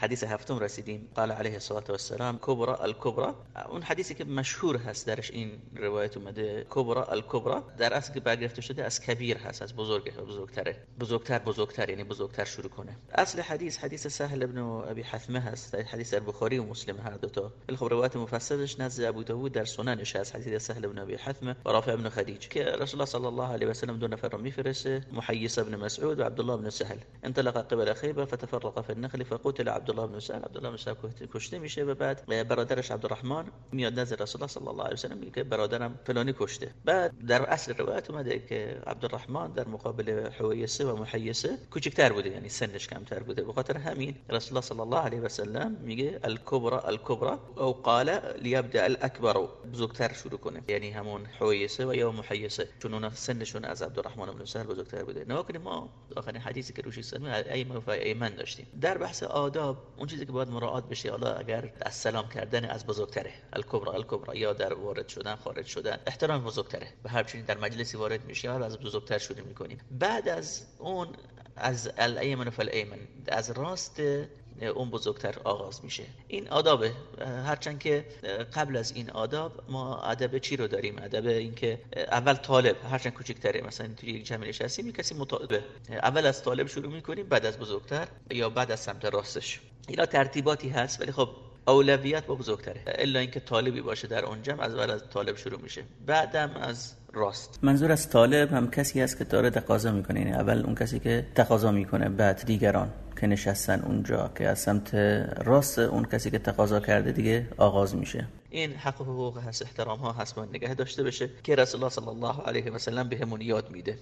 حدیث هفتم رسیدیم قال علیه الصلاة و السلام کبرا الکبرا أون حدیثی که مشهور هست درش این روایت اومده کبرا الکبرا در اصل که برگرفته شده از کبیر هست از بزرگ بزرگتره. بزرگتر بزرگتر یعنی بزرگتر شروع کنه. اصل حدیث حدیث سهل ابن ابی حثمة هست حدیث در بخاری و مسلم هر دو تا. خب روایت مفصلش نزد ابو داوود در سننش هست حدیث سهل ابن ابی حثمة و رافع ابن خدیج. که رسول الله صلی الله علیه و سلم دو نفر رو محیص ابن مسعود و عبد الله بن سهل. انطلق قبل خیبر فتفرق في النخل فقتل عبد الله بن سهل عبد الله بن سهل کشته میشه و بعد برادرش عبدالرحمن میاد نزد رسول الله صلی الله علیه و سلم میگه برادرم فلانی کشته. بعد در اصل روایت اومده که عبدالرحمن در مقابل حویسه و محیسه کوچکتر بوده یعنی سنش کمتر بوده. به خاطر همین رسول الله صلی الله علیه و سلم میگه الکبرى الکبرى او قال لیبدا الاکبر بزرگتر شروع کنه. یعنی همون حویسه و یا محیسه چون اونا سنشون از عبدالرحمن بن سهل بزرگتر بوده. کنیم ما آخرین حدیثی که روش اسلامی ایمن و ایمن داشتیم. در بحث آداب اون چیزی که باید مراعات بشه حالا اگر از سلام کردن از بزرگتره الکبرى الکبرى یا در وارد شدن خارج شدن احترام بزرگتره. هر چیزی در مجلسی وارد میشه یا از بزرگتر شروع می‌کنیم. بعد از اون از الایمن فالایمن از راست اون بزرگتر آغاز میشه. این آدابه. هرچند که قبل از این آداب ما ادب چی رو داریم؟ ادب اینکه اول طالب هرچند کوچکتره. مثلا توی یک جمع نشستیم کسی مطالبه. اول از طالب شروع می‌کنیم بعد از بزرگتر یا بعد از سمت راستش. اینا ترتیباتی هست ولی خب اولویت با بزرگتره. الا اینکه طالبی باشه در اون جمع از اول از طالب شروع میشه. بعدم از راست. منظور از طالب هم کسی است که داره تقاضا می‌کنه. یعنی اول اون کسی که تقاضا می‌کنه بعد دیگران که نشستن اونجا که از سمت راست اون کسی که تقاضا کرده دیگه آغاز میشه. این حق و حقوق هست احترام ها هست باید نگه داشته بشه که رسول الله صلی الله علیه و سلم بهمون یاد میده.